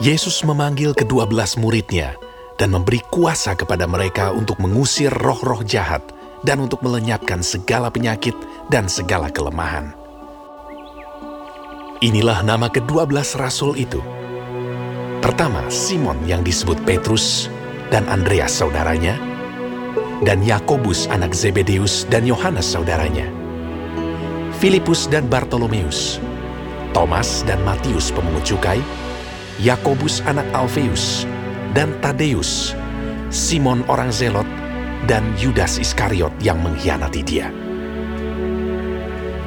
Yesus memanggil kedua belas muridnya dan memberi kuasa kepada mereka untuk mengusir roh-roh jahat dan untuk melenyapkan segala penyakit dan segala kelemahan. Inilah nama kedua belas rasul itu. Pertama, Simon yang disebut Petrus dan Andreas saudaranya, dan Yakobus anak Zebedeus dan Yohanes saudaranya, Filipus dan Bartolomeus, Thomas dan Matius pemungut cukai, Yakobus anak Alfeus, dan Tadeus, Simon orang Zelot, dan Yudas Iskariot yang mengkhianati dia.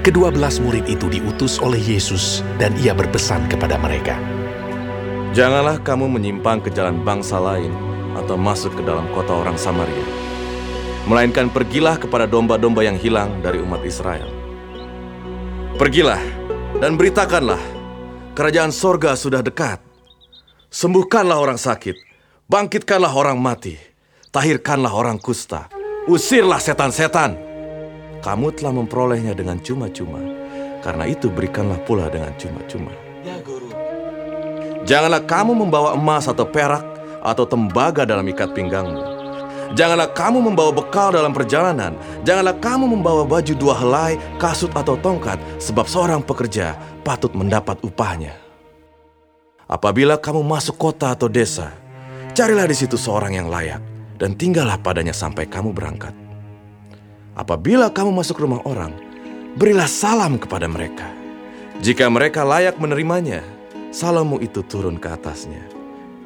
Kedua belas murid itu diutus oleh Yesus dan ia berpesan kepada mereka. Janganlah kamu menyimpang ke jalan bangsa lain atau masuk ke dalam kota orang Samaria. Melainkan pergilah kepada domba-domba yang hilang dari umat Israel. Pergilah dan beritakanlah, kerajaan sorga sudah dekat. Sembuhkanlah orang sakit, bangkitkanlah orang mati, tahirkanlah orang kusta, usirlah setan-setan. Kamu telah memperolehnya dengan cuma-cuma, karena itu berikanlah pula dengan cuma-cuma. Ya, Guru. Janganlah kamu membawa emas atau perak atau tembaga dalam ikat pinggangmu. Janganlah kamu membawa bekal dalam perjalanan. Janganlah kamu membawa baju dua helai, kasut atau tongkat, sebab seorang pekerja patut mendapat upahnya. Apabila kamu masuk kota atau desa, carilah di situ seorang yang layak dan tinggallah padanya sampai kamu berangkat. Apabila kamu masuk rumah orang, berilah salam kepada mereka. Jika mereka layak menerimanya, salammu itu turun ke atasnya.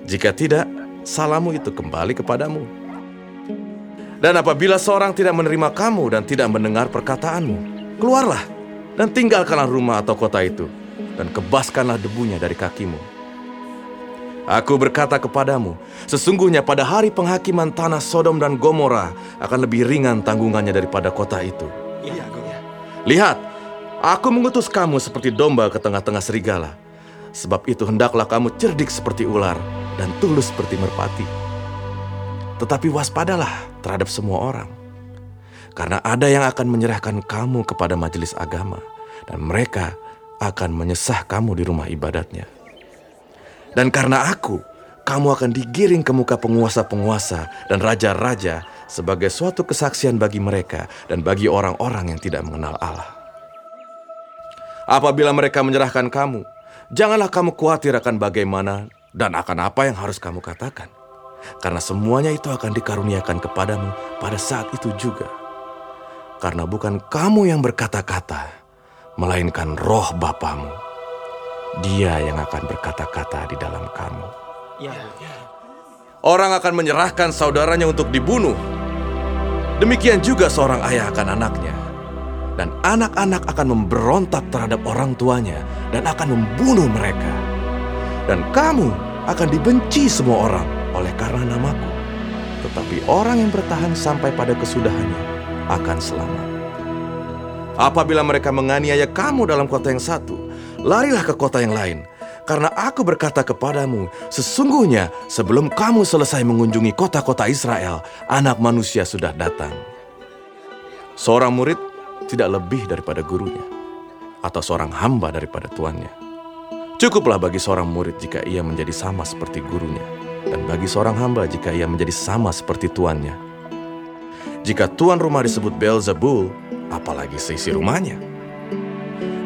Jika tidak, salammu itu kembali kepadamu. Dan apabila seorang tidak menerima kamu dan tidak mendengar perkataanmu, keluarlah dan tinggalkanlah rumah atau kota itu, dan kebaskanlah debunya dari kakimu Aku berkata kepadamu, sesungguhnya pada hari penghakiman tanah Sodom dan Gomora akan lebih ringan tanggungannya daripada kota itu. Iya, ya. Lihat, aku mengutus kamu seperti domba ke tengah-tengah serigala. Sebab itu hendaklah kamu cerdik seperti ular dan tulus seperti merpati. Tetapi waspadalah terhadap semua orang. Karena ada yang akan menyerahkan kamu kepada majelis agama dan mereka akan menyesah kamu di rumah ibadatnya. Dan karena aku, kamu akan digiring ke muka penguasa-penguasa dan raja-raja sebagai suatu kesaksian bagi mereka dan bagi orang-orang yang tidak mengenal Allah. Apabila mereka menyerahkan kamu, janganlah kamu khawatir akan bagaimana dan akan apa yang harus kamu katakan. Karena semuanya itu akan dikaruniakan kepadamu pada saat itu juga. Karena bukan kamu yang berkata-kata, melainkan roh Bapamu dia yang akan berkata-kata di dalam kamu. Ya. Orang akan menyerahkan saudaranya untuk dibunuh. Demikian juga seorang ayah akan anaknya. Dan anak-anak akan memberontak terhadap orang tuanya dan akan membunuh mereka. Dan kamu akan dibenci semua orang oleh karena namaku. Tetapi orang yang bertahan sampai pada kesudahannya akan selamat. Apabila mereka menganiaya kamu dalam kota yang satu, larilah ke kota yang lain. Karena aku berkata kepadamu, sesungguhnya sebelum kamu selesai mengunjungi kota-kota Israel, anak manusia sudah datang. Seorang murid tidak lebih daripada gurunya, atau seorang hamba daripada tuannya. Cukuplah bagi seorang murid jika ia menjadi sama seperti gurunya, dan bagi seorang hamba jika ia menjadi sama seperti tuannya. Jika tuan rumah disebut Beelzebul, apalagi seisi rumahnya.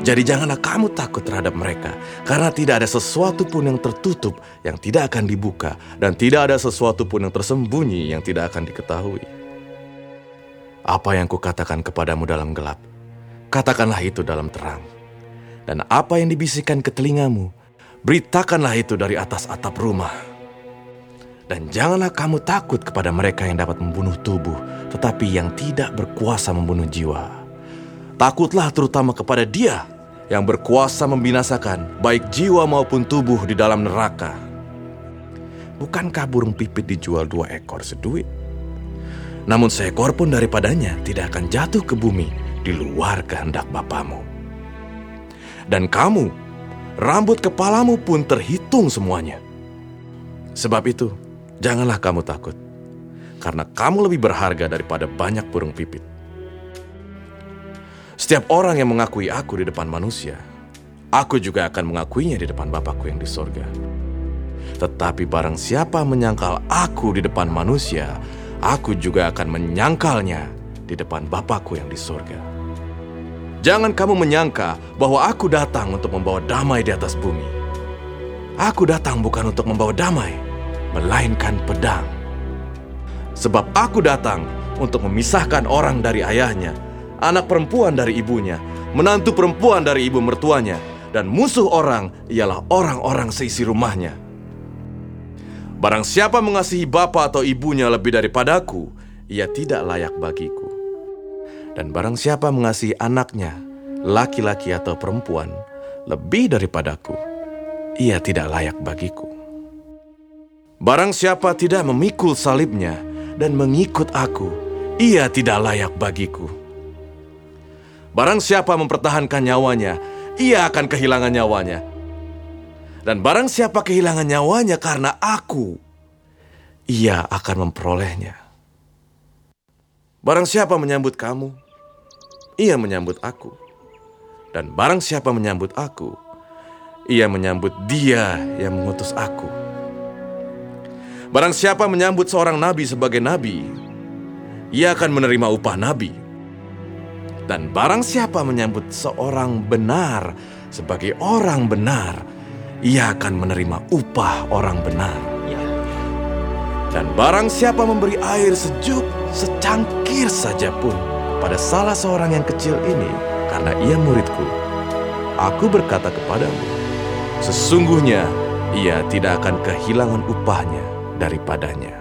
Jadi janganlah kamu takut terhadap mereka, karena tidak ada sesuatu pun yang tertutup yang tidak akan dibuka, dan tidak ada sesuatu pun yang tersembunyi yang tidak akan diketahui. Apa yang kukatakan kepadamu dalam gelap, katakanlah itu dalam terang. Dan apa yang dibisikkan ke telingamu, beritakanlah itu dari atas atap rumah. Dan janganlah kamu takut kepada mereka yang dapat membunuh tubuh, tetapi yang tidak berkuasa membunuh jiwa. Takutlah terutama kepada Dia yang berkuasa membinasakan baik jiwa maupun tubuh di dalam neraka. Bukankah burung pipit dijual dua ekor seduit? Namun seekor pun daripadanya tidak akan jatuh ke bumi di luar kehendak Bapamu. Dan kamu, rambut kepalamu pun terhitung semuanya. Sebab itu, janganlah kamu takut, karena kamu lebih berharga daripada banyak burung pipit. Setiap orang yang mengakui aku di depan manusia, aku juga akan mengakuinya di depan Bapakku yang di sorga. Tetapi barang siapa menyangkal aku di depan manusia, aku juga akan menyangkalnya di depan Bapakku yang di surga. Jangan kamu menyangka bahwa aku datang untuk membawa damai di atas bumi. Aku datang bukan untuk membawa damai, melainkan pedang. Sebab aku datang untuk memisahkan orang dari ayahnya, anak perempuan dari ibunya, menantu perempuan dari ibu mertuanya, dan musuh orang ialah orang-orang seisi rumahnya. Barang siapa mengasihi bapa atau ibunya lebih daripadaku, ia tidak layak bagiku. Dan barang siapa mengasihi anaknya, laki-laki atau perempuan, lebih daripadaku, ia tidak layak bagiku. Barang siapa tidak memikul salibnya dan mengikut aku, ia tidak layak bagiku. Barang siapa mempertahankan nyawanya, ia akan kehilangan nyawanya. Dan barang siapa kehilangan nyawanya karena aku, ia akan memperolehnya. Barang siapa menyambut kamu, ia menyambut aku. Dan barang siapa menyambut aku, ia menyambut dia yang mengutus aku. Barang siapa menyambut seorang nabi sebagai nabi, ia akan menerima upah nabi. Dan barang siapa menyambut seorang benar sebagai orang benar, ia akan menerima upah orang benar. Dan barang siapa memberi air sejuk secangkir saja pun pada salah seorang yang kecil ini, karena ia muridku, aku berkata kepadamu, sesungguhnya ia tidak akan kehilangan upahnya daripadanya.